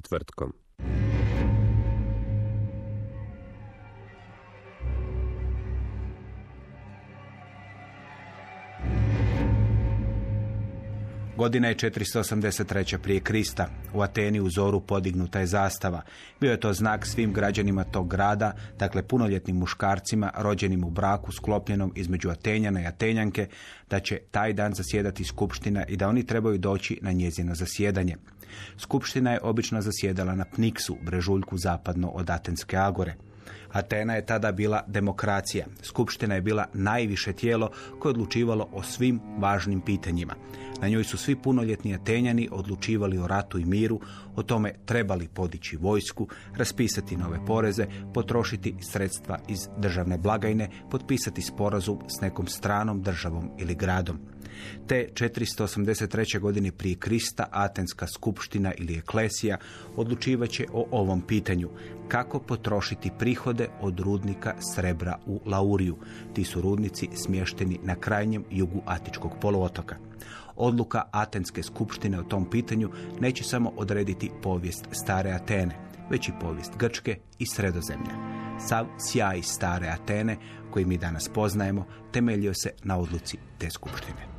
Povijest Godina je 483. prije Krista. U Ateni u zoru podignuta je zastava. Bio je to znak svim građanima tog grada, dakle punoljetnim muškarcima rođenim u braku sklopljenom između Atenjana i Atenjanke, da će taj dan zasjedati skupština i da oni trebaju doći na njezino zasjedanje. Skupština je obično zasjedala na Pniksu, brežuljku zapadno od Atenske agore. Atena je tada bila demokracija. Skupština je bila najviše tijelo koje je odlučivalo o svim važnim pitanjima. Na njoj su svi punoljetni Atenjani odlučivali o ratu i miru, o tome trebali podići vojsku, raspisati nove poreze, potrošiti sredstva iz državne blagajne, potpisati sporazum s nekom stranom državom ili gradom. Te 483. godine prije Krista Atenska skupština ili eklesija odlučivat će o ovom pitanju. Kako potrošiti prihode od rudnika srebra u Lauriju. Ti su rudnici smješteni na krajnjem jugu Atičkog poluotoka. Odluka Atenske skupštine o tom pitanju neće samo odrediti povijest stare Atene, već i povijest Grčke i Sredozemlja. Sav sjaj stare Atene, koji mi danas poznajemo, temeljio se na odluci te skupštine.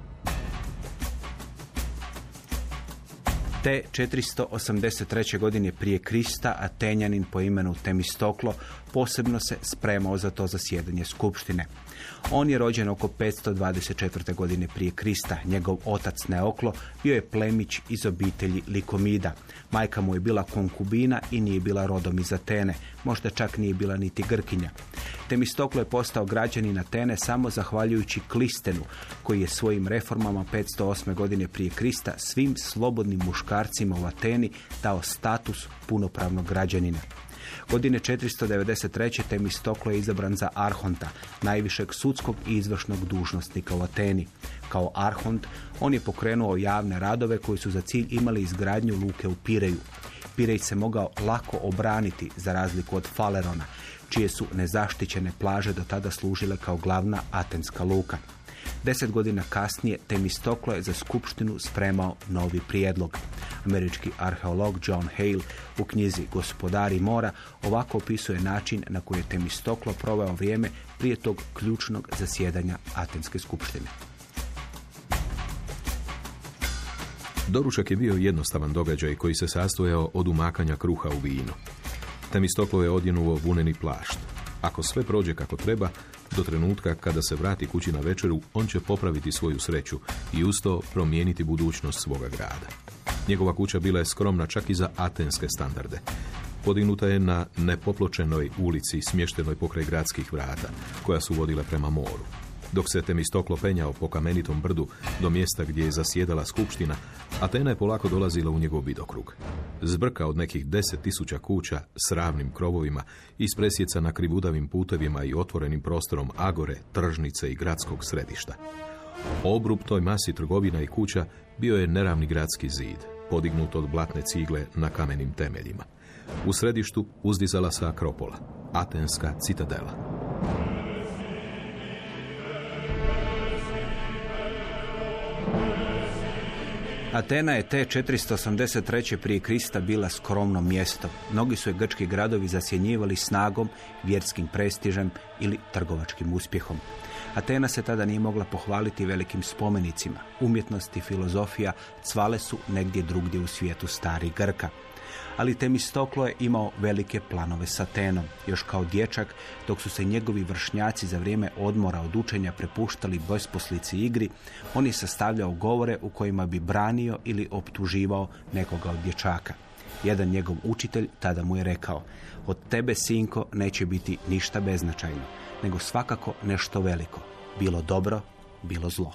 Te 483. godine prije Krista Atenjanin po imenu Temistoklo posebno se spremao za to zasjedanje skupštine. On je rođen oko 524. godine prije Krista. Njegov otac Neoklo bio je plemić iz obitelji Likomida. Majka mu je bila konkubina i nije bila rodom iz Atene. Možda čak nije bila niti Grkinja. Temistoklo je postao građanin Atene samo zahvaljujući Klistenu, koji je svojim reformama 508. godine prije Krista svim slobodnim muškarcima u Ateni dao status punopravnog građanina. Godine 493. Temistoklo je izabran za arhonta, najvišeg sudskog i izvršnog dužnosnika u Ateni. Kao arhont, on je pokrenuo javne radove koji su za cilj imali izgradnju luke u Pireju. Pirej se mogao lako obraniti za razliku od Falerona, čije su nezaštićene plaže do tada služile kao glavna atenska luka. Deset godina kasnije Temistoklo je za skupštinu spremao novi prijedlog. Američki arheolog John Hale u knjizi Gospodari mora ovako opisuje način na koji je Temistoklo proveo vrijeme prije tog ključnog zasjedanja Atenske skupštine. Doručak je bio jednostavan događaj koji se sastojao od umakanja kruha u vino. Temistoklo je odjenuo vuneni plašt. Ako sve prođe kako treba, do trenutka kada se vrati kući na večeru, on će popraviti svoju sreću i usto promijeniti budućnost svoga grada. Njegova kuća bila je skromna čak i za atenske standarde. Podignuta je na nepopločenoj ulici smještenoj pokraj gradskih vrata, koja su vodila prema moru. Dok se Temistoklo penjao po kamenitom brdu do mjesta gdje je zasjedala skupština, Atena je polako dolazila u njegov vidokrug. Zbrka od nekih deset tisuća kuća s ravnim krovovima, ispresjeca na krivudavim putevima i otvorenim prostorom agore, tržnice i gradskog središta. Obrub toj masi trgovina i kuća bio je neravni gradski zid, podignut od blatne cigle na kamenim temeljima. U središtu uzdizala se Akropola, Atenska citadela. Atena je te 483. prije Krista bila skromno mjesto. Mnogi su je grčki gradovi zasjenjivali snagom, vjerskim prestižem ili trgovačkim uspjehom. Atena se tada nije mogla pohvaliti velikim spomenicima. Umjetnost i filozofija cvale su negdje drugdje u svijetu starih Grka. Ali Temistoklo je imao velike planove s Atenom. Još kao dječak, dok su se njegovi vršnjaci za vrijeme odmora od učenja prepuštali besposlici igri, on je sastavljao govore u kojima bi branio ili optuživao nekoga od dječaka. Jedan njegov učitelj tada mu je rekao, od tebe, sinko, neće biti ništa beznačajno, nego svakako nešto veliko. Bilo dobro, bilo zlo.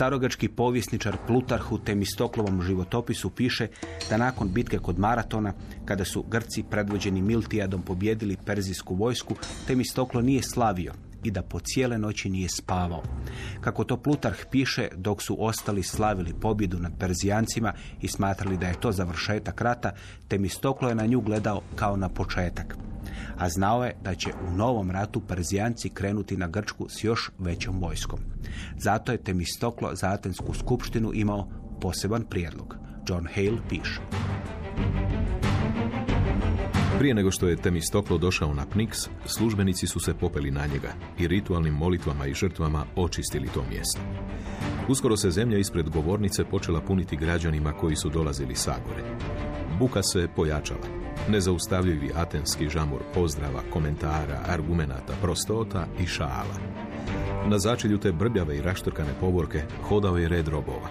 Starogački povjesničar Plutarh u Temistoklovom životopisu piše da nakon bitke kod Maratona, kada su Grci predvođeni Miltijadom pobjedili perzijsku vojsku, Temistoklo nije slavio i da po cijele noći nije spavao. Kako to Plutarh piše, dok su ostali slavili pobjedu nad Perzijancima i smatrali da je to završetak rata, Temistoklo je na nju gledao kao na početak. A znao je da će u novom ratu Perzijanci krenuti na Grčku s još većom vojskom. Zato je Temistoklo za Atensku skupštinu imao poseban prijedlog. John Hale piše. Prije nego što je Temistoklo došao na Pniks, službenici su se popeli na njega i ritualnim molitvama i žrtvama očistili to mjesto. Uskoro se zemlja ispred govornice počela puniti građanima koji su dolazili sagore. Buka se pojačala. Nezaustavljivi atenski žamor pozdrava, komentara, argumenata, prostota i šala. Na začelju te brbljave i raštrkane povorke hodao je red robova.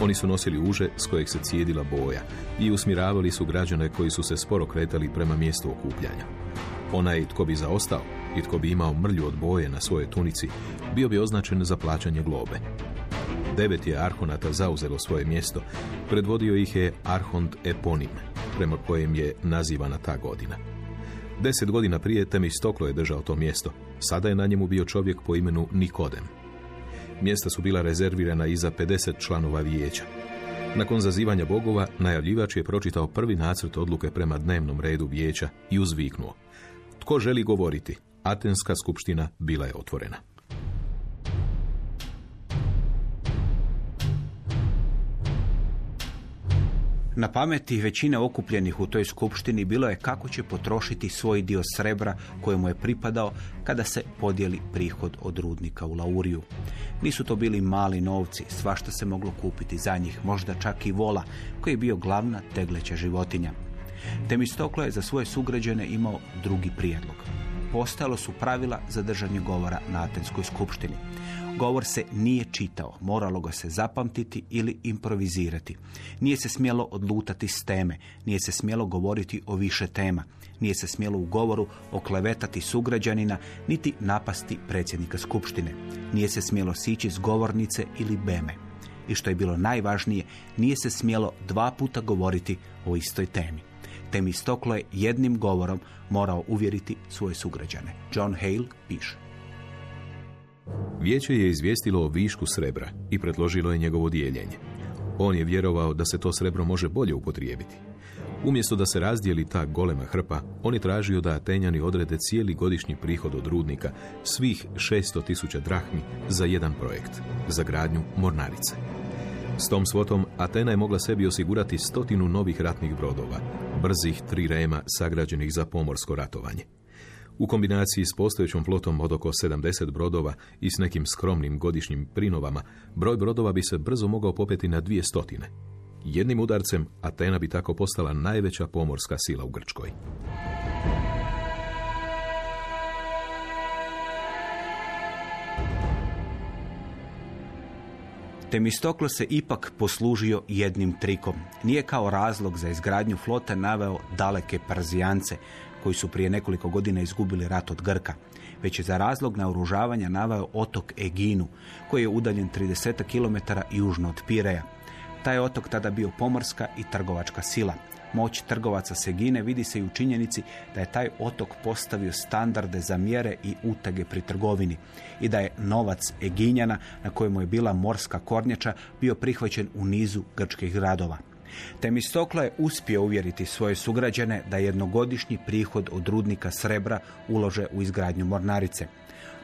Oni su nosili uže s kojeg se cijedila boja i usmjeravali su građane koji su se sporo kretali prema mjestu okupljanja. Onaj tko bi zaostao i tko bi imao mrlju od boje na svojoj tunici, bio bi označen za plaćanje globe. Devet je arhonata zauzelo svoje mjesto, predvodio ih je Arhont Eponim, prema kojem je nazivana ta godina. Deset godina prije Temistoklo je držao to mjesto, sada je na njemu bio čovjek po imenu Nikodem. Mjesta su bila rezervirana i za 50 članova vijeća. Nakon zazivanja bogova, najavljivač je pročitao prvi nacrt odluke prema dnevnom redu vijeća i uzviknuo. Tko želi govoriti? Atenska skupština bila je otvorena. Na pameti većine okupljenih u toj skupštini bilo je kako će potrošiti svoj dio srebra kojemu je pripadao kada se podijeli prihod od rudnika u Lauriju. Nisu to bili mali novci, svašta se moglo kupiti za njih, možda čak i vola, koji je bio glavna tegleća životinja. Temistoklo je za svoje sugrađane imao drugi prijedlog. Postojalo su pravila za držanje govora na Atenskoj skupštini. Govor se nije čitao, moralo ga se zapamtiti ili improvizirati. Nije se smjelo odlutati s teme, nije se smjelo govoriti o više tema, nije se smjelo u govoru oklevetati sugrađanina, niti napasti predsjednika skupštine. Nije se smjelo sići s govornice ili beme. I što je bilo najvažnije, nije se smjelo dva puta govoriti o istoj temi. Temistoklo je jednim govorom morao uvjeriti svoje sugrađane. John Hale piše. Vijeće je izvijestilo o višku srebra i predložilo je njegovo dijeljenje. On je vjerovao da se to srebro može bolje upotrijebiti. Umjesto da se razdijeli ta golema hrpa, on je tražio da Atenjani odrede cijeli godišnji prihod od rudnika, svih 600 tisuća drahmi, za jedan projekt, za gradnju mornarice. S tom svotom Atena je mogla sebi osigurati stotinu novih ratnih brodova, brzih tri rema sagrađenih za pomorsko ratovanje. U kombinaciji s postojećom flotom od oko 70 brodova i s nekim skromnim godišnjim prinovama, broj brodova bi se brzo mogao popeti na dvije stotine. Jednim udarcem Atena bi tako postala najveća pomorska sila u Grčkoj. Temistoklo se ipak poslužio jednim trikom. Nije kao razlog za izgradnju flote naveo daleke Parzijance, koji su prije nekoliko godina izgubili rat od Grka, već je za razlog naoružavanja naveo otok Eginu, koji je udaljen 30 km južno od Pireja. Taj otok tada bio pomorska i trgovačka sila. Moć trgovaca Segine vidi se i u činjenici da je taj otok postavio standarde za mjere i utege pri trgovini i da je novac Eginjana, na kojemu je bila morska kornjača, bio prihvaćen u nizu grčkih gradova. Temistoklo je uspio uvjeriti svoje sugrađane da jednogodišnji prihod od rudnika srebra ulože u izgradnju mornarice.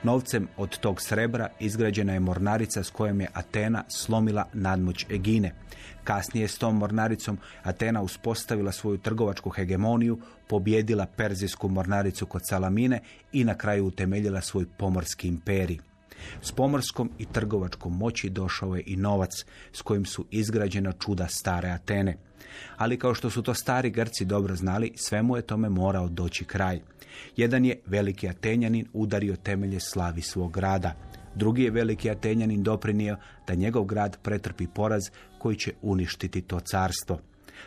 Novcem od tog srebra izgrađena je mornarica s kojom je Atena slomila nadmoć Egine. Kasnije s tom mornaricom Atena uspostavila svoju trgovačku hegemoniju, pobjedila perzijsku mornaricu kod Salamine i na kraju utemeljila svoj pomorski imperij. S pomorskom i trgovačkom moći došao je i novac s kojim su izgrađena čuda stare Atene. Ali kao što su to stari Grci dobro znali, svemu je tome morao doći kraj. Jedan je veliki Atenjanin udario temelje slavi svog grada. Drugi je veliki Atenjanin doprinio da njegov grad pretrpi poraz koji će uništiti to carstvo.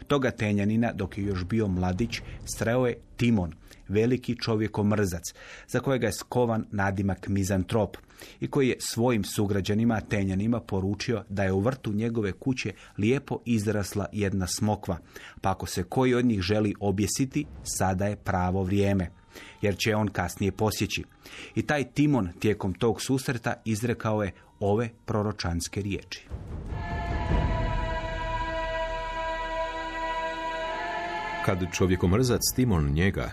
Toga Atenjanina, dok je još bio mladić, streo je Timon, veliki čovjekomrzac, za kojega je skovan nadimak mizantrop i koji je svojim sugrađanima Atenjanima poručio da je u vrtu njegove kuće lijepo izrasla jedna smokva, pa ako se koji od njih želi objesiti, sada je pravo vrijeme jer će on kasnije posjeći. I taj Timon tijekom tog susreta izrekao je ove proročanske riječi. Kad čovjekomrzac Timon njega,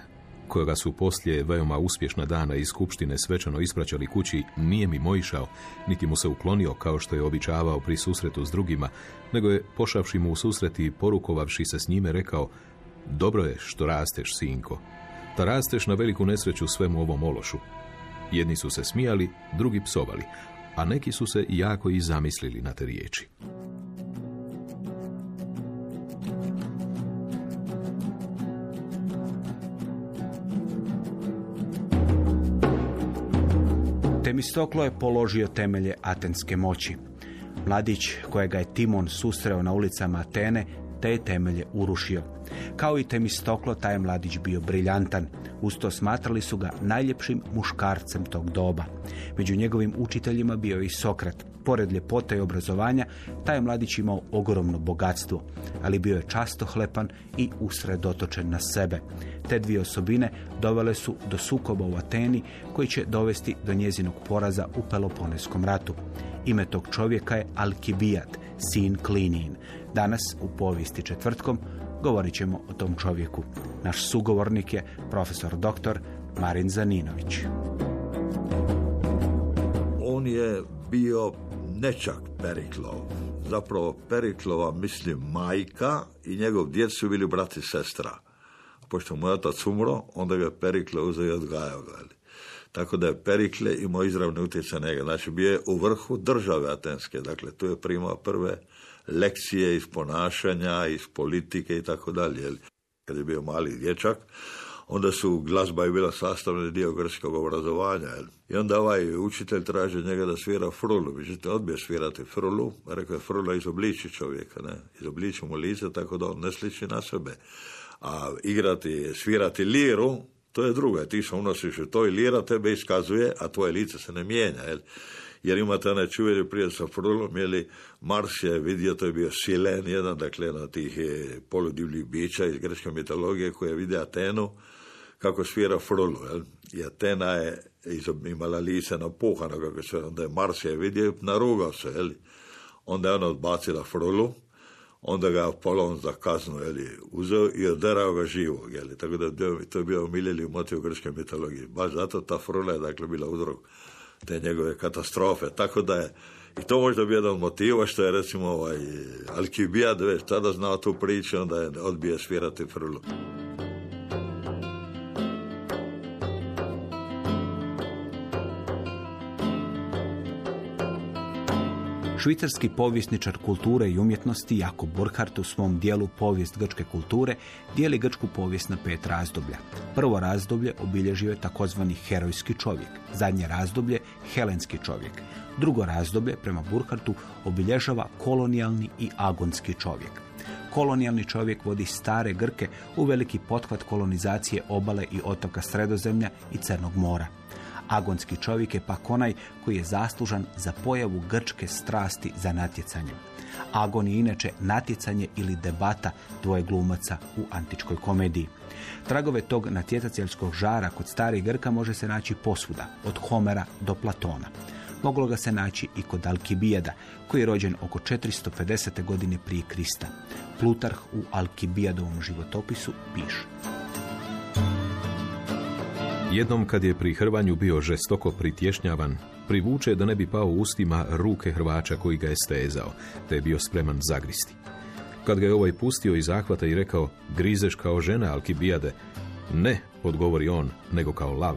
kojega su poslije veoma uspješna dana iz skupštine svečano ispraćali kući, nije mi mojišao, niti mu se uklonio kao što je običavao pri susretu s drugima, nego je, pošavši mu u susret i porukovavši se s njime, rekao Dobro je što rasteš, sinko, da rasteš na veliku nesreću svemu ovom ološu. Jedni su se smijali, drugi psovali, a neki su se jako i zamislili na te riječi. Temistoklo je položio temelje atenske moći. Mladić kojega je Timon susreo na ulicama Atene, te je temelje urušio. Kao i Temistoklo, taj mladić bio briljantan. Usto smatrali su ga najljepšim muškarcem tog doba. Među njegovim učiteljima bio i Sokrat. Pored ljepote i obrazovanja, taj mladić imao ogromno bogatstvo, ali bio je často hlepan i usredotočen na sebe. Te dvije osobine dovele su do sukoba u Ateni koji će dovesti do njezinog poraza u Peloponeskom ratu. Ime tog čovjeka je Alkibijat, sin Klinin. Danas u povijesti četvrtkom govorit ćemo o tom čovjeku. Naš sugovornik je profesor dr. Marin Zaninović. On je bio nečak Periklov. Zapravo Periklova mislim majka i njegov djed su bili brat i sestra. Pošto mu je otac umro, onda ga je Perikle uzeo i odgajao ga. Tako da je Perikle imao izravni utjecaj njega. Znači, bio je u vrhu države Atenske. Dakle, tu je primao prve lekcije iz ponašanja, iz politike i tako dalje. Kad je bio mali dječak, onda su glazba je bila sastavni dio grčkog obrazovanja. Jel? I onda ovaj učitelj traži njega da svira frulu. Međutim, odbije svirati frulu. Rekao je frula izobliči čovjeka, ne? Izobliči mu lice tako da on ne sliči na sebe. A igrati, svirati liru, to je druga. Ti se unosiš u to i lira tebe iskazuje, a tvoje lice se ne mijenja. Jel? jer imate onaj čuveni prije sa Frulom, jeli Mars je vidio, to je bio Silen, jedan, dakle, na tih poludivljih bića iz grčke mitologije koja vidi Atenu kako svira Frulu, jel? I Atena je imala lice napuhano, kako se, onda je Mars je vidio, narugao se, jel? Onda je ona odbacila Frulu, onda ga Apolon za kaznu jeli, uzeo i oderao ga živog. Jeli. Tako da to je bio omiljeli motiv grčke mitologije. Baš zato ta frula je dakle, bila uzrok te njegove katastrofe. Tako da je i to možda bi jedan motiva što je recimo ovaj Alkibijad već tada znao tu priču, onda je odbije svirati frulu. Švicarski povjesničar kulture i umjetnosti Jakob Burkhardt u svom dijelu Povijest grčke kulture dijeli grčku povijest na pet razdoblja. Prvo razdoblje obilježio je takozvani herojski čovjek, zadnje razdoblje helenski čovjek. Drugo razdoblje, prema Burkhartu, obilježava kolonijalni i agonski čovjek. Kolonijalni čovjek vodi stare Grke u veliki pothvat kolonizacije obale i otoka Sredozemlja i Crnog mora. Agonski čovjek je pak onaj koji je zaslužan za pojavu grčke strasti za natjecanjem. Agon je inače natjecanje ili debata dvoje glumaca u antičkoj komediji. Tragove tog natjecateljskog žara kod starih Grka može se naći posvuda, od Homera do Platona. Moglo ga se naći i kod Alkibijada, koji je rođen oko 450. godine prije Krista. Plutarh u Alkibijadovom životopisu piše. Jednom kad je pri hrvanju bio žestoko pritješnjavan, privuče da ne bi pao ustima ruke hrvača koji ga je stezao, te je bio spreman zagristi. Kad ga je ovaj pustio iz zahvata i rekao, grizeš kao žena, Alkibijade, ne, odgovori on, nego kao lav.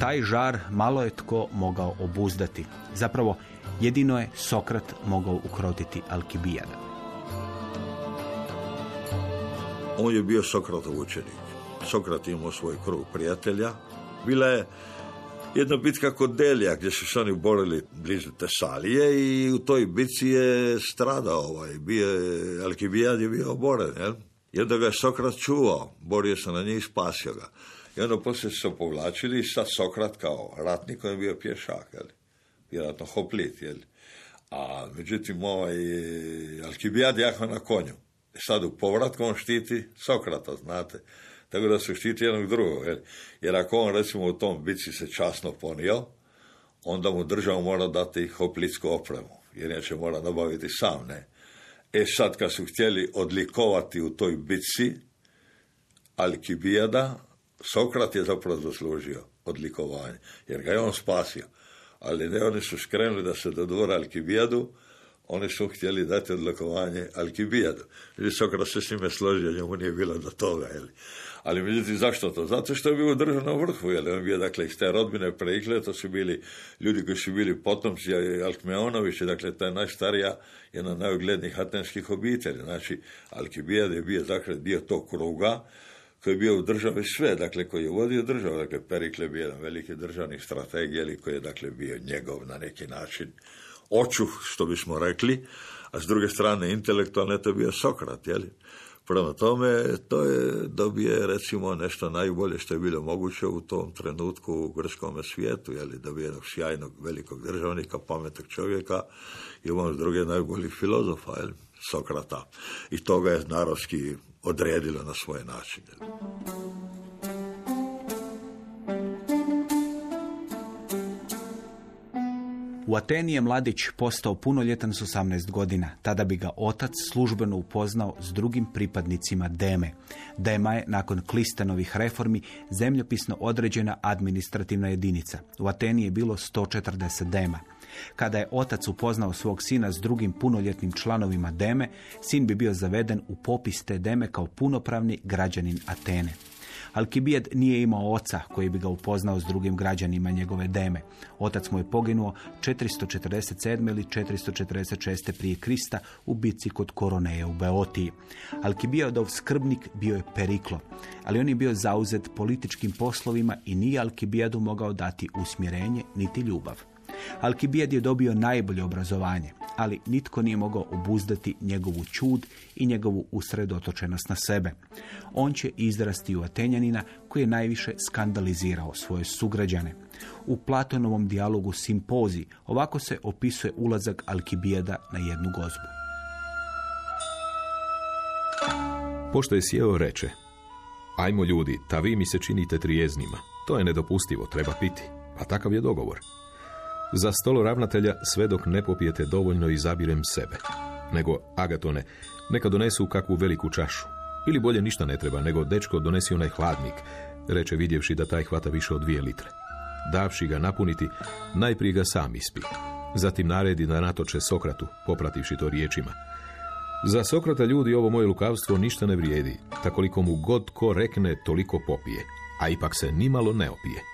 Taj žar malo je tko mogao obuzdati. Zapravo, jedino je Sokrat mogao ukrotiti Alkibijada. On je bio Sokratov učenik. Sokrat imao svoj krug prijatelja. Bila je jedna bitka kod Delija gdje su se oni borili blizu Tesalije i u toj bitci je stradao ovaj, bio Alkibijad je bio oboren, jel? I onda ga je Sokrat čuvao, borio se na njih i spasio ga. I onda poslije su se povlačili i sad Sokrat kao ratnik, on je bio pješak, jel? Vjerojatno hoplit, jel? A međutim, ovaj, Alkibijad jako na konju. E Sad u povratku on štiti Sokrata, znate. Tako da se štiti jednog drugog. Jer, ako on recimo u tom bici se časno ponio, onda mu država mora dati hoplitsku opremu. Jer inače mora nabaviti sam, ne. E sad kad su htjeli odlikovati u toj bitci Alkibijada, Sokrat je zapravo zaslužio odlikovanje, jer ga je on spasio. Ali ne, oni su skrenuli da se dodvore Alkibijadu, oni su htjeli dati odlikovanje Alkibijadu. I Sokrat se s njime složio, njemu nije bilo do toga. Jeli. Ali međutim, zašto to? Zato što je bio u državnom vrhu, jer on bio, dakle, iz te rodbine preikle, to su bili ljudi koji su bili potomci Alkmeonovići, dakle, to je najstarija, jedna najuglednijih atenskih obitelji. Znači, Alkibijad je bio, dakle, dio tog kruga, koji je bio u državi sve, dakle, koji je vodio državu, dakle, Perikle bio jedan veliki državni strateg, jeli, koji je, dakle, bio njegov na neki način očuh, što bismo rekli, a s druge strane intelektualno je to bio Sokrat, jeli? Prema tome, to je dobije recimo nešto najbolje što je bilo moguće u tom trenutku u grčkom svijetu, jeli, dobije jednog sjajnog velikog državnika, pametnog čovjeka i on s druge najboljih filozofa, jeli, Sokrata. I to ga je narodski odredilo na svoj način. U Ateni je mladić postao punoljetan s 18 godina. Tada bi ga otac službeno upoznao s drugim pripadnicima Deme. Dema je, nakon Klistanovih reformi, zemljopisno određena administrativna jedinica. U Ateni je bilo 140 Dema. Kada je otac upoznao svog sina s drugim punoljetnim članovima Deme, sin bi bio zaveden u popis te Deme kao punopravni građanin Atene. Alkibijad nije imao oca koji bi ga upoznao s drugim građanima njegove deme. Otac mu je poginuo 447. ili 446. prije Krista u bitci kod Koroneje u Beotiji. Alkibijadov skrbnik bio je Periklo, ali on je bio zauzet političkim poslovima i nije Alkibijadu mogao dati usmjerenje niti ljubav. Alkibijad je dobio najbolje obrazovanje, ali nitko nije mogao obuzdati njegovu čud i njegovu usredotočenost na sebe. On će izrasti u Atenjanina koji je najviše skandalizirao svoje sugrađane. U Platonovom dijalogu Simpozi ovako se opisuje ulazak Alkibijada na jednu gozbu. Pošto je sjeo reče, ajmo ljudi, ta vi mi se činite trijeznima. To je nedopustivo, treba piti. A takav je dogovor. Za stolo ravnatelja sve dok ne popijete dovoljno izabirem sebe. Nego, Agatone, neka donesu kakvu veliku čašu. Ili bolje ništa ne treba, nego dečko donesi onaj hladnik, reče vidjevši da taj hvata više od dvije litre. Davši ga napuniti, najprije ga sam ispi. Zatim naredi da natoče Sokratu, poprativši to riječima. Za Sokrata ljudi ovo moje lukavstvo ništa ne vrijedi, ta koliko mu god ko rekne, toliko popije, a ipak se nimalo ne opije.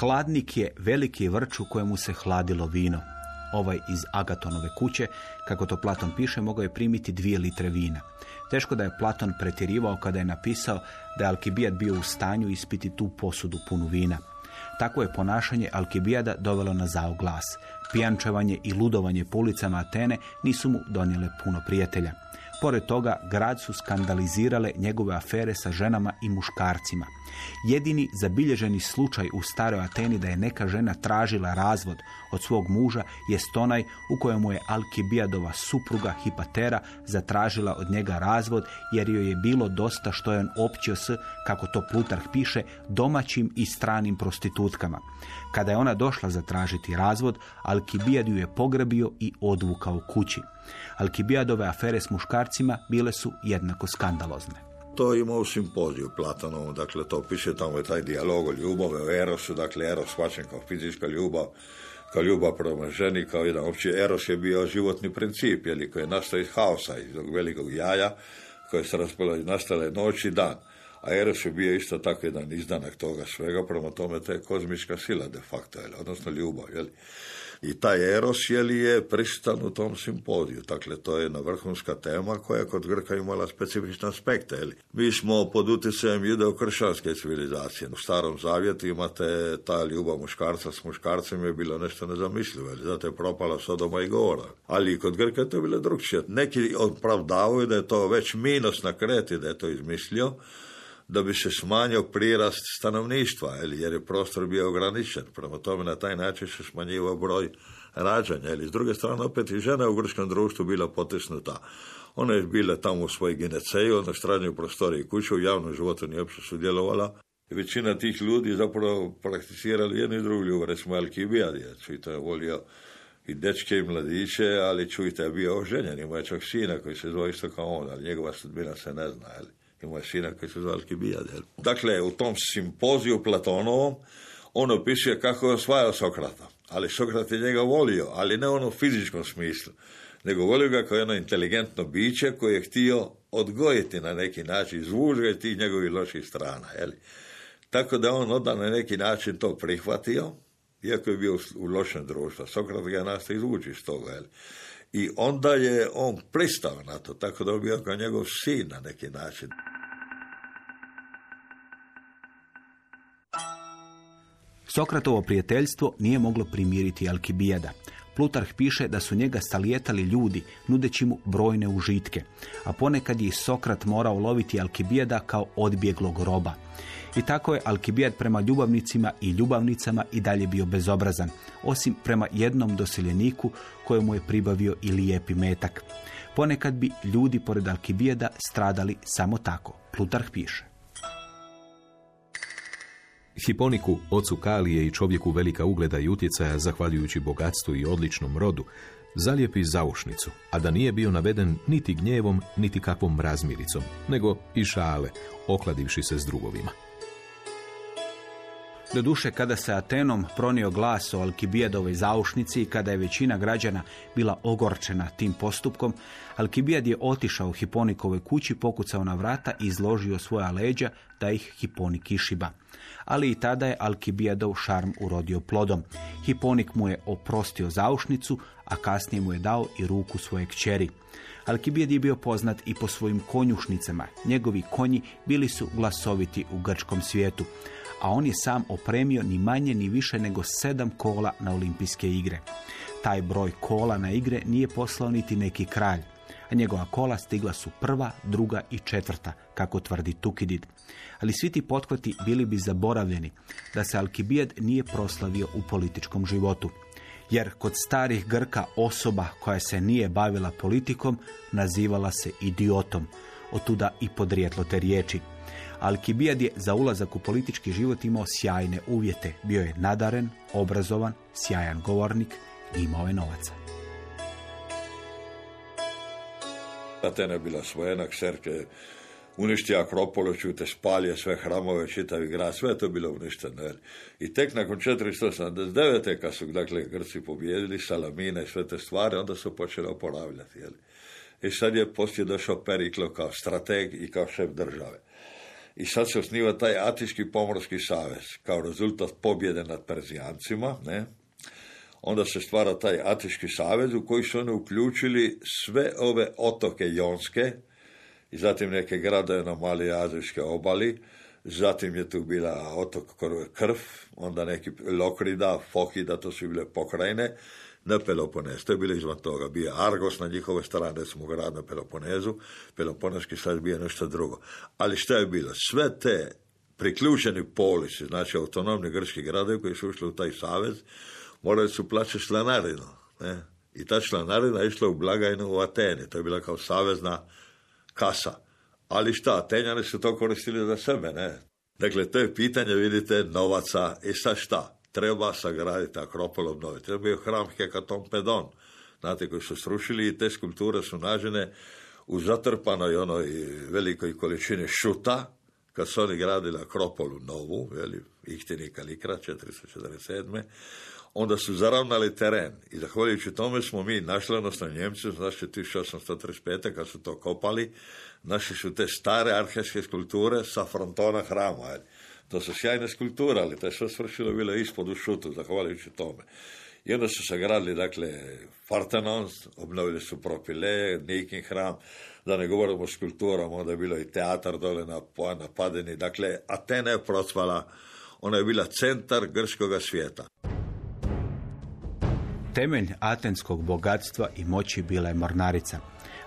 Hladnik je veliki vrč u kojemu se hladilo vino. Ovaj iz Agatonove kuće, kako to Platon piše, mogao je primiti dvije litre vina. Teško da je Platon pretjerivao kada je napisao da je Alkibijad bio u stanju ispiti tu posudu punu vina. Tako je ponašanje Alkibijada dovelo na zao glas. Pijančevanje i ludovanje po ulicama Atene nisu mu donijele puno prijatelja. Pored toga, grad su skandalizirale njegove afere sa ženama i muškarcima. Jedini zabilježeni slučaj u staroj Ateni da je neka žena tražila razvod od svog muža jest onaj u kojemu je Alkibijadova supruga Hipatera zatražila od njega razvod jer joj je bilo dosta što je on općio s, kako to Plutarh piše, domaćim i stranim prostitutkama. Kada je ona došla zatražiti razvod, Alkibijad ju je pogrebio i odvukao kući. Alkibijadove afere s muškarcima bile su jednako skandalozne. To ima u simpoziju Platonovom, dakle to piše tamo je taj dijalog o ljubavi, o erosu, dakle eros shvaćen kao fizička ljubav, kao ljubav prema ženi, kao jedan opći eros je bio životni princip, jeli, koji je nastao iz haosa, iz velikog jaja, koje se raspalo nastale noć i dan. A Eros je bio isto tako jedan izdanak toga svega, prema tome to je kozmička sila de facto, jel? odnosno ljubav. Jel? I taj Eros jeli, je prisutan u tom simpoziju. Dakle, to je jedna vrhunska tema koja kod Grka imala specifične aspekte. Jeli. Mi smo pod utjecajem judeokršćanske civilizacije. U starom zavjetu imate ta ljubav muškarca s muškarcem je bilo nešto nezamislivo. Jeli. Zato je propala Sodoma i Gora. Ali kod Grka je to bilo drugčije. Neki opravdavaju da je to već minus na kreti, da je to izmislio, da bi se smanjio prirast stanovništva, jer je prostor bio ograničen. Prema tome na taj način se smanjivao broj rađanja. Ili s druge strane opet i žena u grčkom društvu bila potisnuta. Ona je bila tamo u svojoj gineceju, na stranju prostoriji kuće, u javnom životu nije uopće sudjelovala. I većina tih ljudi zapravo prakticirali jednu i drugu ljubav, recimo Alkibijad je, čujte, volio i dečke i mladiće, ali čujte, bio oženjen, ima je čak sina koji se zove isto kao on, ali njegova sudbina se ne zna, jel? Ima je sina koji se zove Alkibijad? Dakle, u tom simpoziju Platonovom, on opisuje kako je osvajao Sokrata, ali Sokrat je njega volio, ali ne ono u fizičkom smislu, nego volio ga kao jedno inteligentno biće koje je htio odgojiti na neki način, izvući ga tih njegovih loših strana, jel? Tako da on onda na neki način to prihvatio, iako je bio u lošem društvu. Sokrat ga nastoji izvući iz toga. Jel? I onda je on pristao na to, tako da je bio kao njegov sin na neki način. Sokratovo prijateljstvo nije moglo primiriti Alkibijada. Plutarh piše da su njega salijetali ljudi, nudeći mu brojne užitke, a ponekad je i Sokrat morao loviti Alkibijada kao odbjeglog roba. I tako je Alkibijad prema ljubavnicima i ljubavnicama i dalje bio bezobrazan, osim prema jednom doseljeniku kojemu je pribavio i lijepi metak. Ponekad bi ljudi pored Alkibijada stradali samo tako, Plutarh piše. Hiponiku, ocu Kalije i čovjeku velika ugleda i utjecaja, zahvaljujući bogatstvu i odličnom rodu, zalijepi zaušnicu, a da nije bio naveden niti gnjevom, niti kakvom razmiricom, nego i šale, okladivši se s drugovima. Doduše, kada se Atenom pronio glas o Alkibijadovoj zaušnici i kada je većina građana bila ogorčena tim postupkom, Alkibijad je otišao u Hiponikovoj kući, pokucao na vrata i izložio svoja leđa da ih Hiponik išiba. Ali i tada je Alkibijadov šarm urodio plodom. Hiponik mu je oprostio zaušnicu, a kasnije mu je dao i ruku svoje kćeri. Alkibijad je bio poznat i po svojim konjušnicama. Njegovi konji bili su glasoviti u grčkom svijetu a on je sam opremio ni manje ni više nego sedam kola na olimpijske igre. Taj broj kola na igre nije poslao niti neki kralj, a njegova kola stigla su prva, druga i četvrta, kako tvrdi Tukidid. Ali svi ti pothvati bili bi zaboravljeni da se Alkibijad nije proslavio u političkom životu. Jer kod starih Grka osoba koja se nije bavila politikom nazivala se idiotom, otuda i podrijetlo te riječi. Alkibijad je za ulazak u politički život imao sjajne uvjete. Bio je nadaren, obrazovan, sjajan govornik i imao je novaca. Atena je bila svojena, kserke uništi Akropolu, čujte, spalje sve hramove, čitavi grad, sve to bilo uništeno. Jer. I tek nakon 479. kad su dakle, Grci pobjedili Salamine i sve te stvari, onda su počeli oporavljati. Jel? I sad je poslije došao Periklo kao strateg i kao šef države. I sad se osniva taj Atički pomorski savez kao rezultat pobjede nad Perzijancima, ne? Onda se stvara taj Atički savez u koji su oni uključili sve ove otoke jonske i zatim neke gradove na mali azijske obali, zatim je tu bila otok Krv, onda neki Lokrida, Fokida, to su bile pokrajine, na Peloponez. To je bilo izvan toga. Bio Argos na njihovoj strani, recimo grad na Peloponezu. Peloponeski sad bio nešto drugo. Ali šta je bilo? Sve te priključeni polisi, znači autonomni grčki gradovi koji su ušli u taj savez, morali su plaćati članarinu. Ne? I ta članarina je išla u blagajnu u Ateni. To je bila kao savezna kasa. Ali šta, Atenjani su to koristili za sebe, ne? Dakle, to je pitanje, vidite, novaca. I sad šta? treba sagraditi Akropol obnoviti. Treba je hram Hekaton Pedon, znate, koji su srušili i te skulpture su nađene u zatrpanoj onoj velikoj količini šuta, kad su oni gradili Akropolu novu, veli, Ihtini Kalikra, 447. onda su zaravnali teren i zahvaljujući tome smo mi našli, odnosno Njemci, znači 1835. kad su to kopali, našli su te stare arhejske skulpture sa frontona hrama. To su sjajne skulpture, ali to je sve svršilo bilo ispod u šutu, zahvaljujući tome. I onda su sagradili, dakle, Parthenon, obnovili su Propile, Nikin hram, da ne govorimo o skulpturama, onda je bilo i teatar dole na, na Padini. Dakle, Atena je procvala, ona je bila centar grškoga svijeta. Temelj atenskog bogatstva i moći bila je mornarica.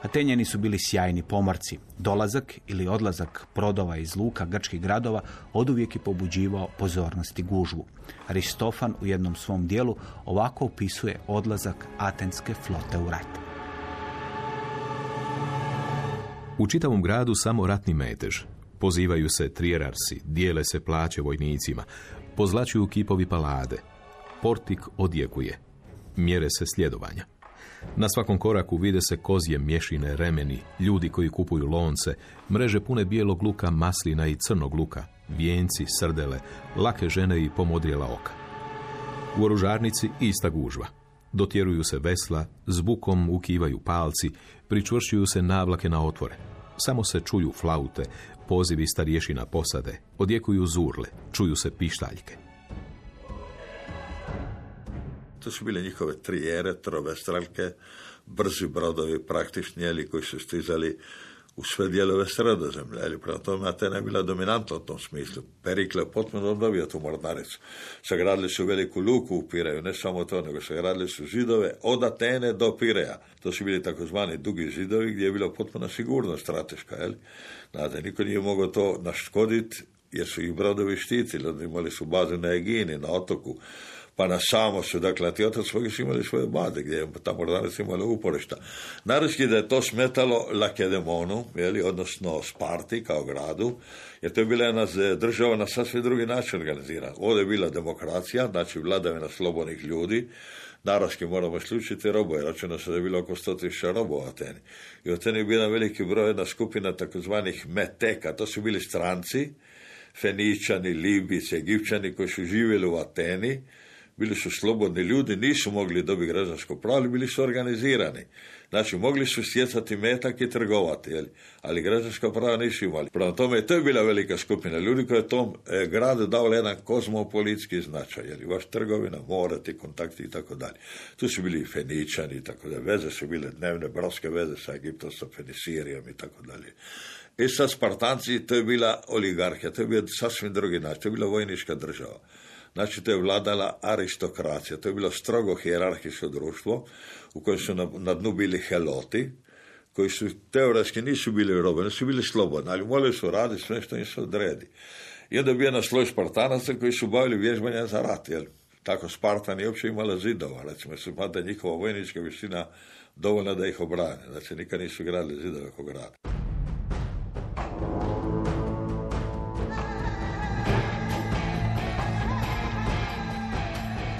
Atenjani su bili sjajni pomorci. Dolazak ili odlazak brodova iz luka grčkih gradova oduvijek je pobuđivao pozornost i gužvu. Aristofan u jednom svom dijelu ovako opisuje odlazak atenske flote u rat. U čitavom gradu samo ratni metež. Pozivaju se trijerarsi, dijele se plaće vojnicima, pozlačuju kipovi palade. Portik odjekuje. Mjere se sljedovanja. Na svakom koraku vide se kozje mješine, remeni, ljudi koji kupuju lonce, mreže pune bijelog luka, maslina i crnog luka, vijenci, srdele, lake žene i pomodrijela oka. U oružarnici ista gužva. Dotjeruju se vesla, s bukom ukivaju palci, pričvršćuju se navlake na otvore. Samo se čuju flaute, pozivi starješina posade, odjekuju zurle, čuju se pištaljke. To su bile njihove trijere, trovestralke, brzi brodovi, praktični, jeli, koji su stizali u sve dijelove sredozemlja. Jeli, prema tome Atena je bila dominantna u tom smislu. Perikle je potpuno obnovio tu mornaricu. Sagradili su veliku luku u Pireju, ne samo to, nego sagradili su zidove od Atene do Pireja. To su bili takozvani dugi zidovi gdje je bila potpuna sigurnost strateška. Jeli. Znate, niko nije mogao to naškoditi jer su ih brodovi štitili. Imali su bazu na Egini, na otoku pa na samo su, dakle, ti otac su imali svoje baze, gdje je tamo danas imali uporišta. Naravski da je to smetalo Lakedemonu, jeli, odnosno Sparti kao gradu, jer to je bila jedna država na sasvim drugi način organizirana. Ovdje je bila demokracija, znači vladavina slobodnih ljudi, Naravski moramo isključiti roboje, računa se da je bilo oko 100.000 robova u Ateni. I u Ateni je bila veliki broj, jedna skupina takozvanih meteka, to su bili stranci, Feničani, Libici, Egipćani koji su živjeli u Ateni, bili su slobodni ljudi, nisu mogli dobiti građansko pravo, bili su organizirani. Znači, mogli su stjecati metak i trgovati, jeli? ali građansko pravo nisu imali. Prema tome, to je bila velika skupina ljudi koja je tom e, gradu davala jedan kozmopolitski značaj, jeli? vaš trgovina, more, ti kontakti i tako dalje. Tu su bili Feničani i tako dalje, veze su bile dnevne, brodske veze sa Egiptom, sa Fenisirijom i tako dalje. I sa Spartanci, to je bila oligarhija, to je bio sasvim drugi način, to je bila vojnička država. Znači, to je vladala aristokracija. To je bilo strogo hijerarhijsko društvo u kojem su na, na dnu bili heloti, koji su teoretski nisu bili robe, su bili slobodni, ali morali su raditi sve što im se odredi. I onda je bio jedan sloj Spartanaca koji su bavili vježbanja za rat, jer tako Spartani uopće imala zidova, recimo su da njihova vojnička visina dovoljna da ih obrane, znači nikad nisu gradili zidove oko grada.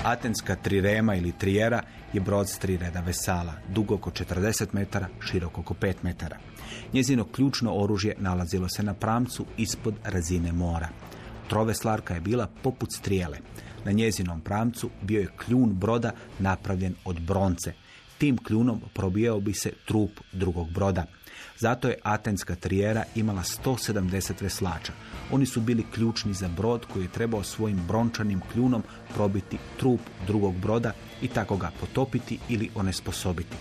Atenska trirema ili trijera je brod s tri reda vesala, dugo oko 40 metara, široko oko 5 metara. Njezino ključno oružje nalazilo se na pramcu ispod razine mora. Troveslarka je bila poput strijele. Na njezinom pramcu bio je kljun broda napravljen od bronce. Tim kljunom probijao bi se trup drugog broda. Zato je atenska trijera imala 170 veslača. Oni su bili ključni za brod koji je trebao svojim brončanim kljunom probiti trup drugog broda i tako ga potopiti ili onesposobiti.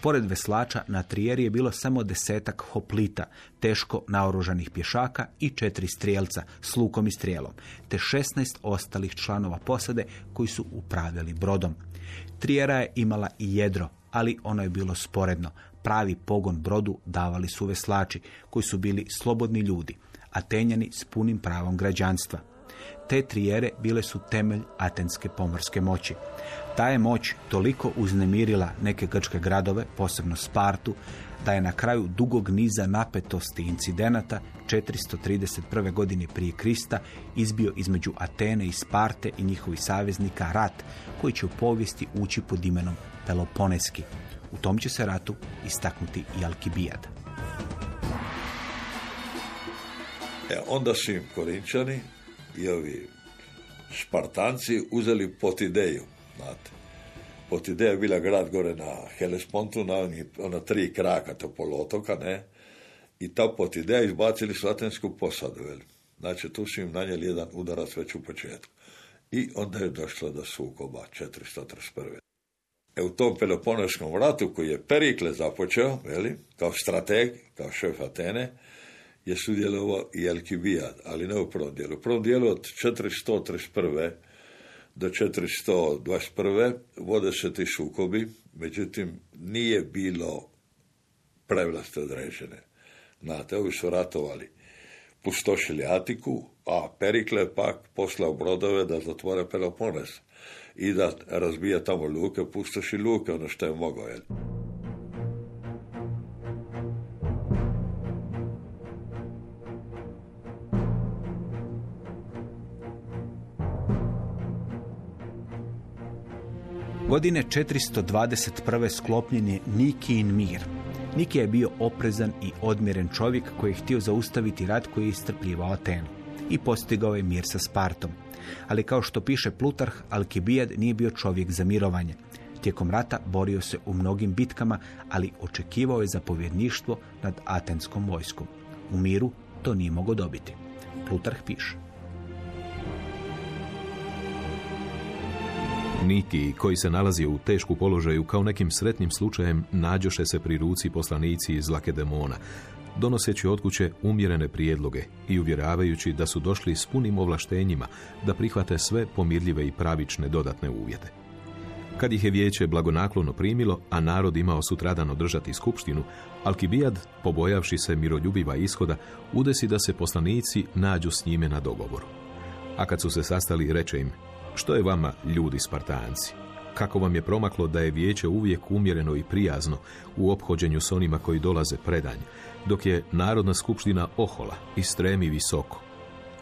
Pored veslača na trijeri je bilo samo desetak hoplita, teško naoružanih pješaka i četiri strijelca s lukom i strijelom, te 16 ostalih članova posade koji su upravljali brodom. Trijera je imala i jedro, ali ono je bilo sporedno. Pravi pogon brodu davali su veslači, koji su bili slobodni ljudi, Atenjani s punim pravom građanstva. Te trijere bile su temelj atenske pomorske moći. Ta je moć toliko uznemirila neke grčke gradove, posebno Spartu, da je na kraju dugog niza napetosti incidenata 431. godine prije Krista izbio između Atene i Sparte i njihovih saveznika rat koji će u povijesti ući pod imenom Peloponeski. U tom će se ratu istaknuti i Alkibijad. E, onda su im Korinčani i ovi Špartanci uzeli pot ideju. znate. Pod ideja je bila grad gore na Helespontu, na oni- ona tri kraka, to polotoka, ne, i ta pod ideja izbacili su atensku posadu, veli. Znači, tu su im nanijeli jedan udarac već u početku. I onda je došlo do sukoba 431. U tom Peloponeskom ratu koji je Perikle započeo, veli, kao strateg, kao šef Atene, je sudjelovao i Elkibijad, ali ne u prvom dijelu. U prvom dijelu od 431. do 421. vode se ti sukobi, međutim nije bilo prevlasti određene. Znate, ovi su ratovali, pustošili Atiku, a Perikle pak poslao brodove da zatvore Pelopones i da razbija tamo luke, pustoši luke, ono što je mogao. Jel? Godine 421. sklopljen je Nikijin mir. Nikija je bio oprezan i odmjeren čovjek koji je htio zaustaviti rat koji je istrpljivao Atenu. I postigao je mir sa Spartom. Ali kao što piše Plutarh, Alkibijad nije bio čovjek za mirovanje. Tijekom rata borio se u mnogim bitkama, ali očekivao je zapovjedništvo nad atenskom vojskom. U miru to nije mogao dobiti. Plutarh piše. Niki, koji se nalazio u tešku položaju kao nekim sretnim slučajem, nađoše se pri ruci poslanici iz Lakedemona, donoseći od kuće umjerene prijedloge i uvjeravajući da su došli s punim ovlaštenjima da prihvate sve pomirljive i pravične dodatne uvjete. Kad ih je vijeće blagonaklono primilo, a narod imao sutradan održati skupštinu, Alkibijad, pobojavši se miroljubiva ishoda, udesi da se poslanici nađu s njime na dogovoru. A kad su se sastali, reče im, što je vama, ljudi Spartanci? Kako vam je promaklo da je vijeće uvijek umjereno i prijazno u ophođenju s onima koji dolaze predanj, dok je Narodna skupština ohola i stremi visoko?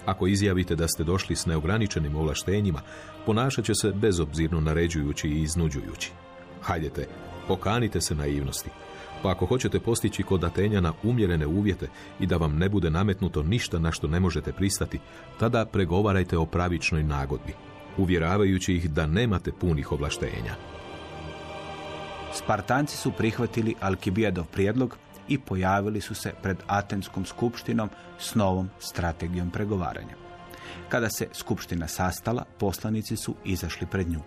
Ako izjavite da ste došli s neograničenim ovlaštenjima, ponašat će se bezobzirno naređujući i iznuđujući. Hajdete, pokanite se naivnosti. Pa ako hoćete postići kod Atenjana umjerene uvjete i da vam ne bude nametnuto ništa na što ne možete pristati, tada pregovarajte o pravičnoj nagodbi, uvjeravajući ih da nemate punih ovlaštenja. Spartanci su prihvatili Alkibijadov prijedlog i pojavili su se pred Atenskom skupštinom s novom strategijom pregovaranja. Kada se skupština sastala, poslanici su izašli pred nju.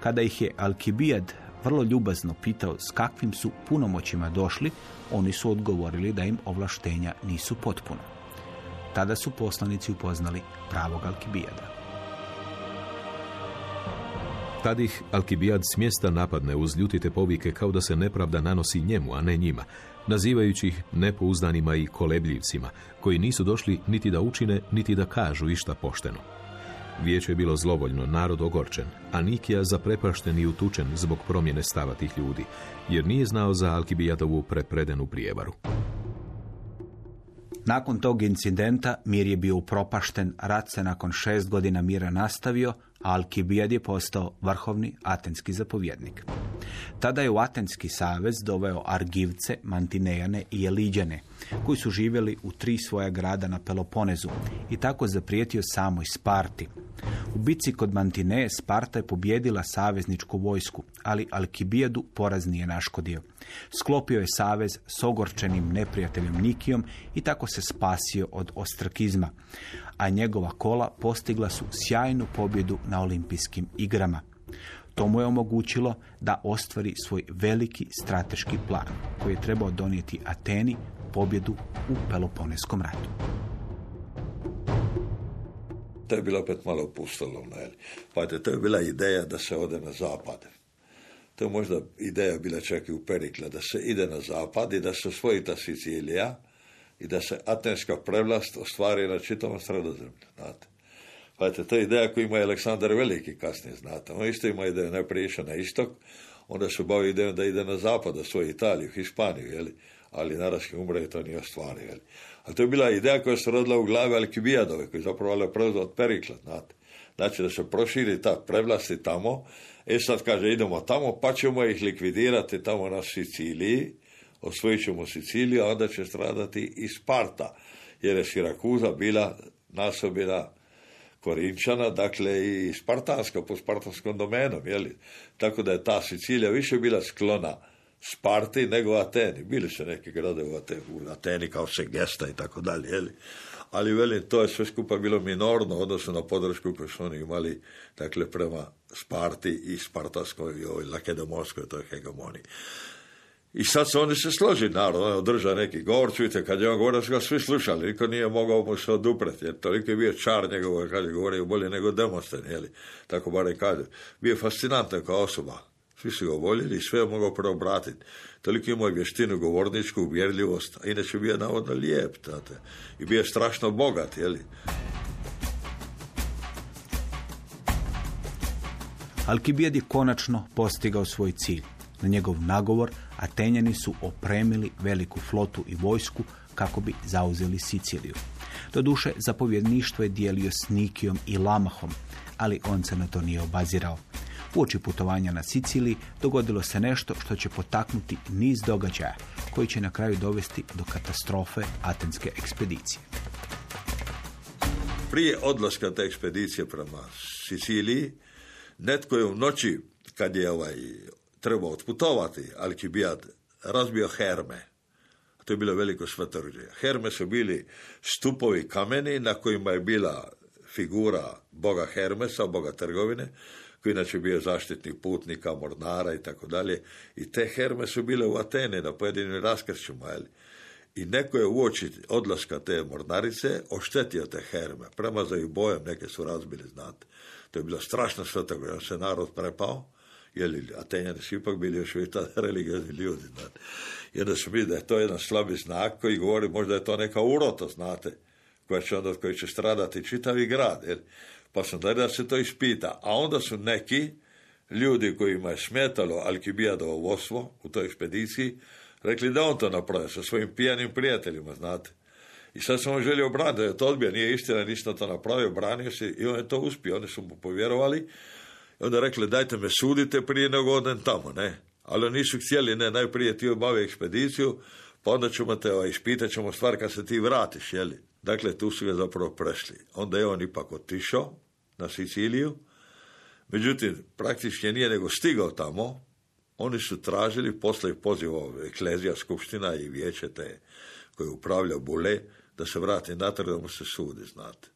Kada ih je Alkibijad vrlo ljubazno pitao s kakvim su punomoćima došli, oni su odgovorili da im ovlaštenja nisu potpuna. Tada su poslanici upoznali pravog Alkibijada. Tad ih Alkibijad s napadne uz ljutite povike kao da se nepravda nanosi njemu, a ne njima, nazivajući ih nepouzdanima i kolebljivcima, koji nisu došli niti da učine, niti da kažu išta pošteno. Vijeće je bilo zlovoljno, narod ogorčen, a Nikija zaprepašten i utučen zbog promjene stava tih ljudi, jer nije znao za Alkibijatovu prepredenu prijevaru. Nakon tog incidenta mir je bio upropašten, rat se nakon šest godina mira nastavio, Alkibijad je postao vrhovni atenski zapovjednik. Tada je u Atenski savez doveo Argivce, Mantinejane i Eliđane, koji su živjeli u tri svoja grada na Peloponezu i tako zaprijetio samoj Sparti. U bici kod Mantineje Sparta je pobjedila savezničku vojsku, ali Alkibijadu poraz nije naškodio. Sklopio je savez s ogorčenim neprijateljem Nikijom i tako se spasio od ostrakizma, a njegova kola postigla su sjajnu pobjedu na olimpijskim igrama. To mu je omogućilo da ostvari svoj veliki strateški plan koji je trebao donijeti Ateni pobjedu u Peloponeskom ratu. To je bilo opet malo pustolovno. Pazite, to je bila ideja da se ode na zapad. To je možda ideja bila čak i u Perikle, da se ide na zapad i da se osvoji ta Sicilija i da se atenska prevlast ostvari na čitavom sredozemlju. Znate. Pazite, to je ideja koju ima Aleksandar Veliki kasnije, znate. On isto ima ideju, išao na istok, onda se bavi idejom da ide na zapad, da svoju Italiju, Hispaniju, jeli? ali naravski umre to nije ostvario. Jeli? Ali to je bila ideja koja se rodila u glavi Alkibijadove, koji zapravo je preuzeo od Perikla, znate. Znači da se proširi ta prevlasti tamo, e sad kaže idemo tamo, pa ćemo ih likvidirati tamo na Siciliji, osvojit ćemo Siciliju, a onda će stradati i Sparta, jer je Sirakuza bila nasobina Korinčana, dakle i Spartanska po Spartanskom domenom, jeli? Tako da je ta Sicilija više bila sklona Sparti nego Ateni. Bili su neki grade u Ateni, u Ateni kao Segesta i tako dalje, jeli? Ali velim, to je sve skupa bilo minorno u odnosu na podršku koju su oni imali, dakle, prema Sparti i Spartanskoj i ovoj Lakedemonskoj, toj hegemoniji. I sad su oni se složi, narod, on je održao neki govor, čujte, kad je on govorio, su ga svi slušali, niko nije mogao mu se odupreti, jer toliko je bio čar njegovog, kad je govorio bolje nego Demosten, jeli, tako bare kaže. Bio je fascinantan kao osoba, svi su ga voljeli i sve je mogao preobratiti. Toliko imao je vještinu govorničku, uvjerljivost, a inače bio je navodno lijep, tate. I bio je strašno bogat, jeli. Alkibijad je konačno postigao svoj cilj. Na njegov nagovor Atenjani su opremili veliku flotu i vojsku kako bi zauzeli Siciliju. Doduše, zapovjedništvo je dijelio s Nikijom i Lamahom, ali on se na to nije obazirao. Uoči putovanja na Siciliji dogodilo se nešto što će potaknuti niz događaja koji će na kraju dovesti do katastrofe atenske ekspedicije. Prije odlaska te ekspedicije prema Siciliji, netko je u noći, kad je ovaj trebao otputovati, Alkibijad razbio herme. To je bilo veliko svetoruđe. Herme su bili stupovi kameni na kojima je bila figura boga Hermesa, boga trgovine, koji inače bio zaštitnik putnika, mornara i tako dalje. I te herme su bile u Atene na pojedinim raskršćima. I neko je uoči odlaska te mornarice oštetio te herme. Premazao ih bojem, neke su razbili, znate. To je bilo strašno svetoruđe. On se narod prepao jer Atenjani su ipak bili još uvijek tada religiozni ljudi. Znate. I onda da je to jedan slabi znak koji govori možda je to neka urota, znate, koja će onda, koji će stradati čitavi grad. Jer, pa sam da se to ispita. A onda su neki ljudi kojima je smetalo Alkibijadovo vodstvo u toj ekspediciji, rekli da on to napravio sa svojim pijanim prijateljima, znate. I sad sam on želio obraniti, da je to odbio, nije istina, nisam to napravio, branio se i on je to uspio. Oni su mu povjerovali, onda rekli, dajte me sudite prije nego odem tamo, ne. Ali nisu htjeli, ne, najprije ti obavi ekspediciju, pa onda ćemo te ovaj, ispitat ćemo stvar kad se ti vratiš, jeli. Dakle, tu su ga zapravo prešli. Onda je on ipak otišao na Siciliju, međutim, praktički nije nego stigao tamo, oni su tražili, posle pozivao Eklezija, Skupština i vijeće te koje upravlja Bule, da se vrati natrag da mu se sudi, znate.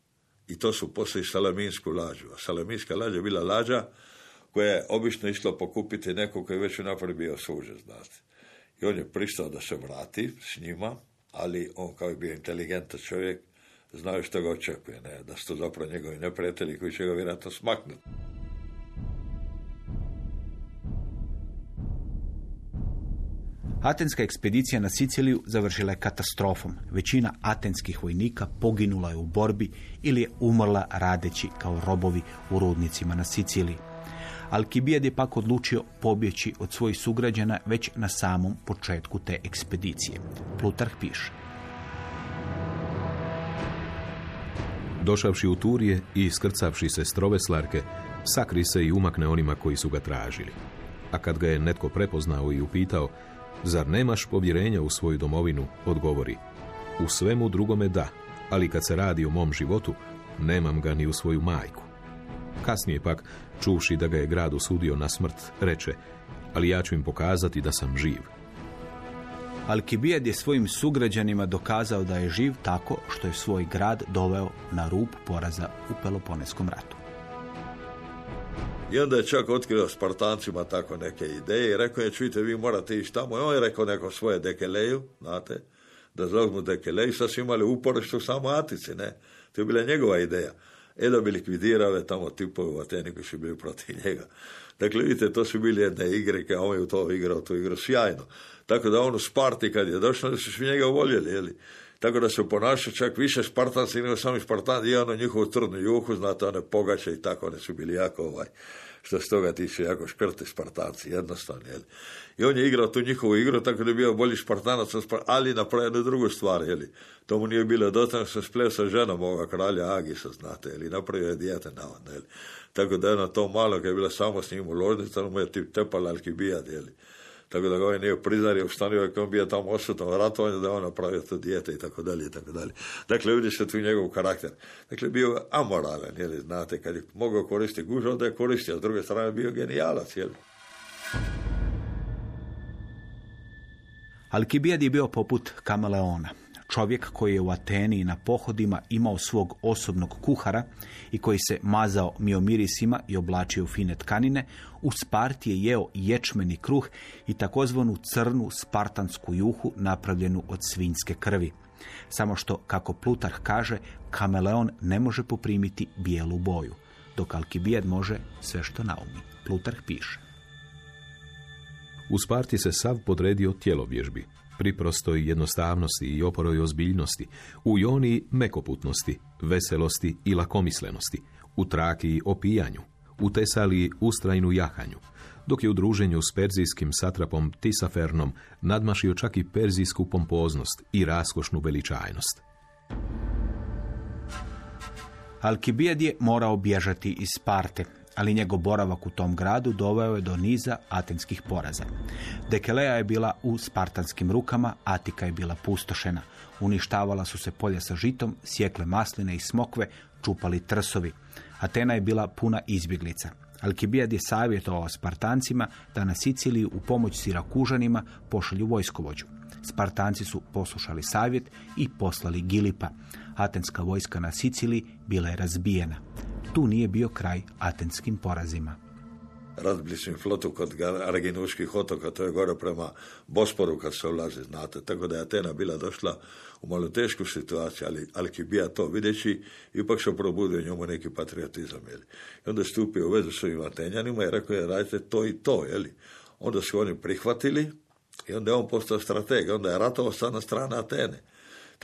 I to su poslije salaminsku lađu. A salaminska lađa je bila lađa koja je obično išla pokupiti neko koji je već unaprijed bio sužen, znate. I on je pristao da se vrati s njima, ali on kao je bio inteligentan čovjek, znao što ga očekuje, ne? da su to zapravo njegovi neprijatelji koji će ga vjerojatno smaknuti. Atenska ekspedicija na Siciliju završila je katastrofom. Većina atenskih vojnika poginula je u borbi ili je umrla radeći kao robovi u rudnicima na Siciliji. Alkibijad je pak odlučio pobjeći od svojih sugrađana već na samom početku te ekspedicije. Plutarh piše. Došavši u Turije i iskrcavši se s troveslarke, sakri se i umakne onima koji su ga tražili. A kad ga je netko prepoznao i upitao, Zar nemaš povjerenja u svoju domovinu? Odgovori. U svemu drugome da, ali kad se radi o mom životu, nemam ga ni u svoju majku. Kasnije pak, čuvši da ga je grad osudio na smrt, reče, ali ja ću im pokazati da sam živ. Alkibijad je svojim sugrađanima dokazao da je živ tako što je svoj grad doveo na rub poraza u Peloponeskom ratu. I onda je čak otkrio Spartancima tako neke ideje i rekao je, čujte, vi morate ići tamo. I on je rekao neko svoje dekeleju, znate, da zauzmu dekeleju, sad su imali uporište u samo Atici, ne. To je bila njegova ideja. E da bi likvidirale tamo tipove u Ateni koji su bili protiv njega. Dakle, vidite, to su bili jedne igre, a on je u to igrao, tu igru sjajno. Tako da on u Sparti kad je došao, da su svi njega voljeli, jeli tako da se ponašao čak više Spartanci nego sami Spartanci, i ono njihovu trudnu juhu, znate, one pogače i tako, one su bili jako, ovaj, što se toga tiče, jako škrti Spartanci, jednostavno, jel? I on je igrao tu njihovu igru, tako da je bio bolji Spartanac, ali napravio jednu drugu stvar, jeli? To mu nije bilo dosta, se spleo sa ženom ovoga kralja Agisa, znate, ili napravio je dijete navodno, jeli? Tako da je na to malo, kad je bila samo s njim u ložnici, on mu je tip tepala alkibijat, jeli? Tako da ga ovaj nije priznario, stanio je on bio tamo osutno ratovanje, da je on napravio to dijete i tako dalje i tako dalje. Dakle, vidi se tu njegov karakter. Dakle, bio je amoralan, jeli, znate, kad je mogao koristiti gužu, onda je koristio, s druge strane bio genijalac, jeli. Alkibijad je bio poput kameleona, čovjek koji je u Ateni na pohodima imao svog osobnog kuhara i koji se mazao miomirisima i oblačio fine tkanine, u Sparti je jeo ječmeni kruh i takozvanu crnu spartansku juhu napravljenu od svinjske krvi. Samo što, kako Plutarh kaže, kameleon ne može poprimiti bijelu boju, dok Alkibijad može sve što naumi. Plutarh piše. U Sparti se sav podredio tjelovježbi, priprostoj jednostavnosti i oporoj ozbiljnosti, u Joniji mekoputnosti, veselosti i lakomislenosti, u Trakiji opijanju, u Tesaliji ustrajnu jahanju, dok je u druženju s perzijskim satrapom Tisafernom nadmašio čak i perzijsku pompoznost i raskošnu veličajnost. Alkibijad je morao bježati iz Sparte, ali njegov boravak u tom gradu doveo je do niza atenskih poraza. Dekelea je bila u spartanskim rukama, Atika je bila pustošena. Uništavala su se polja sa žitom, sjekle masline i smokve, čupali trsovi. Atena je bila puna izbjeglica. Alkibijad je savjetovao Spartancima da na Siciliju u pomoć Sirakužanima pošalju vojskovođu. Spartanci su poslušali savjet i poslali Gilipa. Atenska vojska na Siciliji bila je razbijena. Tu nije bio kraj atenskim porazima. razbili su im flotu kod Araginuških otoka, to je gore prema Bosporu kad se ulazi, znate. Tako da je Atena bila došla u malo tešku situaciju, ali Alkibija to videći, ipak se probudio njemu neki patriotizam. Jeli. I onda stupio u vezu s ovim Atenjanima i rekao je radite to i to. Jeli. Onda su oni prihvatili i onda je on postao strateg. Onda je ratovao sad na strane Atene.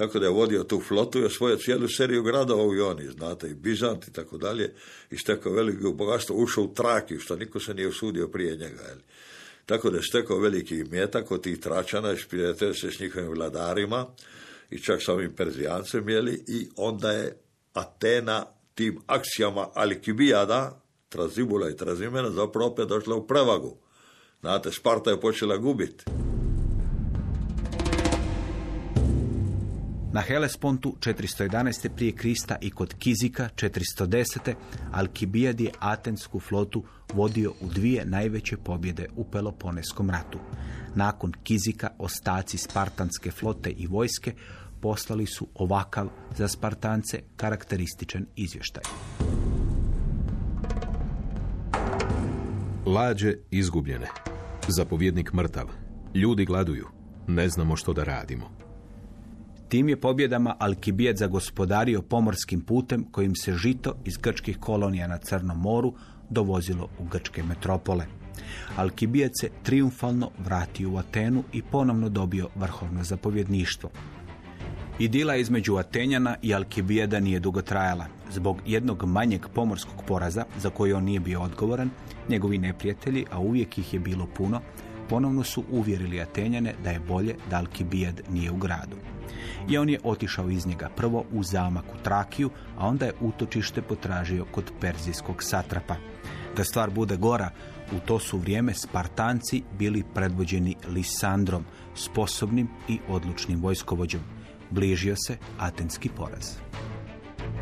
Tako da je vodio tu flotu i osvojio cijelu seriju gradova u Joni, znate, i Bizant i tako dalje, i stekao veliko bogatstvo, ušao u Trakiju, što niko se nije usudio prije njega. Jel. Tako da je stekao veliki imetak od tih Tračana, isprijatelj se s njihovim vladarima i čak sa ovim Perzijancem, jeli, i onda je Atena tim akcijama Alikibijada, Trazibula i Trazimena, zapravo opet došla u prevagu. Znate, Sparta je počela gubiti. Na Helespontu 411. prije Krista i kod Kizika 410. Alkibijad je Atensku flotu vodio u dvije najveće pobjede u Peloponeskom ratu. Nakon Kizika ostaci Spartanske flote i vojske poslali su ovakav za Spartance karakterističan izvještaj. Lađe izgubljene. Zapovjednik mrtav. Ljudi gladuju. Ne znamo što da radimo. Tim je pobjedama Alkibijed zagospodario pomorskim putem kojim se žito iz grčkih kolonija na Crnom moru dovozilo u grčke metropole. Alkibijed se triumfalno vratio u Atenu i ponovno dobio vrhovno zapovjedništvo. Idila između Atenjana i Alkibijeda nije dugo trajala. Zbog jednog manjeg pomorskog poraza, za koji on nije bio odgovoran, njegovi neprijatelji, a uvijek ih je bilo puno, ponovno su uvjerili Atenjane da je bolje da Alkibijed nije u gradu. I on je otišao iz njega prvo u zamak u Trakiju, a onda je utočište potražio kod perzijskog satrapa. Da stvar bude gora, u to su vrijeme Spartanci bili predvođeni Lisandrom, sposobnim i odlučnim vojskovođom. Bližio se atenski poraz.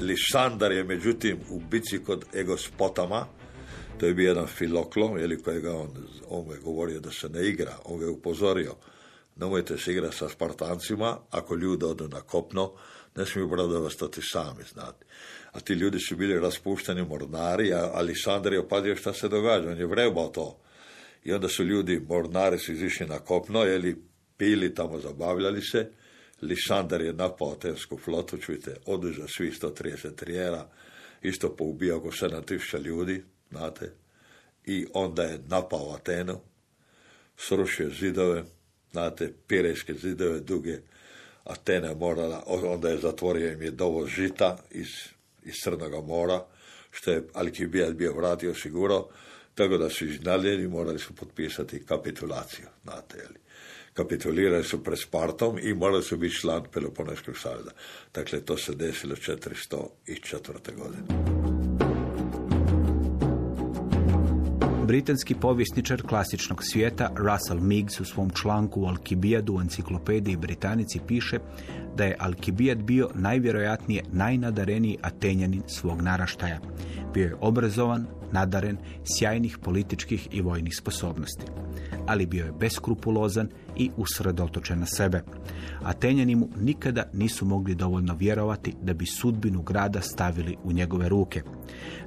Lisandar je međutim u bici kod Egospotama, to je bio jedan filoklo, ili kojega on, on je govorio da se ne igra, on ga je upozorio, nemojte se igrati sa Spartancima, ako ljudi odu na kopno, ne smiju brodove ostati sami, znate. A ti ljudi su bili raspušteni mornari, a Alisandar je opadio šta se događa, on je vrebao to. I onda su ljudi, mornari su izišli na kopno, jeli pili tamo, zabavljali se, Lisandar je napao atensku flotu, čujte, oduzeo svih 130 trijera, isto poubio oko 7000 ljudi, znate, i onda je napao Atenu, srušio zidove, znate, pirejske zidove duge, Atena je morala, onda je zatvorio im je dovoz žita iz, iz Crnoga mora, što je Alkibijad bio vratio sigurno, tako da su iznadljeni morali su potpisati kapitulaciju, znate, jeli kapitulirali su pred Spartom i morali su biti član Peloponeskog saveza. Dakle, to se desilo 404. godine. Britanski povjesničar klasičnog svijeta Russell Meigs u svom članku u Alkibijadu u enciklopediji Britanici piše da je Alkibijad bio najvjerojatnije najnadareniji Atenjanin svog naraštaja. Bio je obrazovan, nadaren, sjajnih političkih i vojnih sposobnosti. Ali bio je beskrupulozan i usredotočen na sebe. Atenjani mu nikada nisu mogli dovoljno vjerovati da bi sudbinu grada stavili u njegove ruke.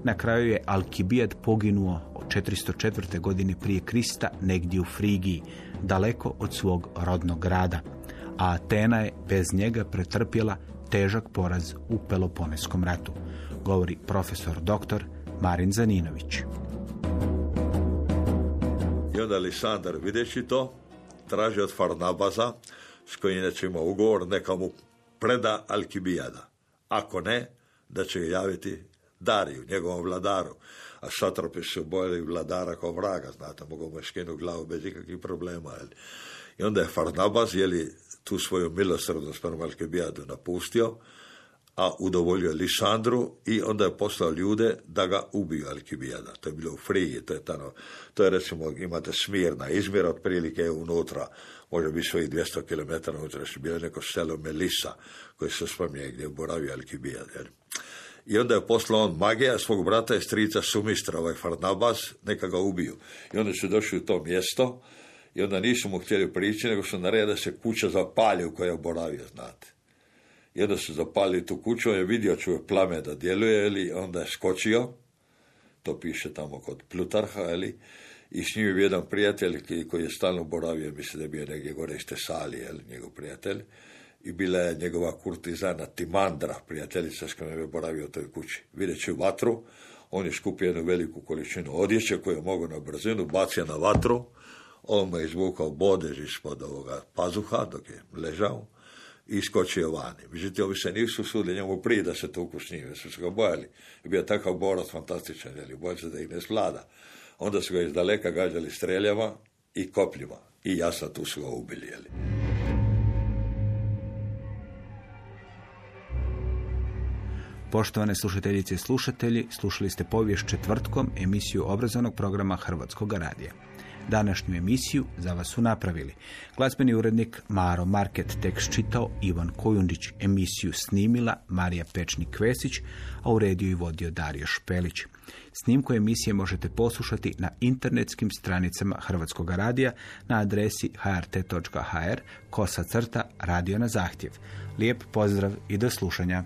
Na kraju je Alkibijad poginuo od 404. godine prije Krista negdje u Frigiji, daleko od svog rodnog grada. A Atena je bez njega pretrpjela težak poraz u Peloponeskom ratu, govori profesor doktor Marin Zaninović. I onda Lisandar videći to, traži od Farnabaza, s kojim inače ima ugovor, neka mu preda Alkibijada. Ako ne, da će javiti Dariju, njegovom vladaru. A satrapi su bojili vladara kao vraga, znate, mogu mu skinu glavu bez ikakvih problema. Jel. I onda je Farnabas, jeli, tu svoju milosrdnost prema Alkibijadu napustio, a udovoljio Lisandru i onda je poslao ljude da ga ubiju Alkibijada. To je bilo u Friji, to je tamo, to je recimo, imate Smirna, Izmir otprilike je unutra, može biti svojih 200 km unutra, što je bilo neko selo Melisa, koje se spominje gdje je boravio Alkibijad. I onda je poslao on magija svog brata i strica Sumistra, ovaj Farnabas, neka ga ubiju. I onda su došli u to mjesto i onda nisu mu htjeli prići, nego su naredili da se kuća zapali u kojoj je boravio, znate. I onda su zapalili tu kuću, je vidio čuje plame da djeluje, ili onda je skočio, to piše tamo kod Plutarha, eli, i s njim je jedan prijatelj koji je stalno boravio, mislim da je bio negdje gore iz Tesalije, eli, njegov prijatelj, i bila je njegova kurtizana Timandra, prijateljica s kojom je boravio toj kući. Videći vatru, on je skupio jednu veliku količinu odjeće koju je mogao na brzinu, bacio na vatru, on mu je izvukao bodež ispod ovoga pazuha dok je ležao iskočio vani. Međutim, ovi se nisu sudili njemu prije da se tuku s njim, su se ga bojali. I bio takav borac fantastičan, jer bojali se da ih ne svlada. Onda su ga iz daleka gađali streljama i kopljima. I jasno tu su ga ubili. Poštovane slušateljice i slušatelji, slušali ste povijest četvrtkom emisiju obrazovnog programa Hrvatskog radija. Današnju emisiju za vas su napravili glazbeni urednik Maro Market, tekst čitao Ivan Kojundić, emisiju snimila Marija Pečnik-Kvesić, a u rediju i vodio Dario Špelić. Snimku emisije možete poslušati na internetskim stranicama Hrvatskog radija na adresi hrt.hr kosa crta radio na zahtjev. Lijep pozdrav i do slušanja.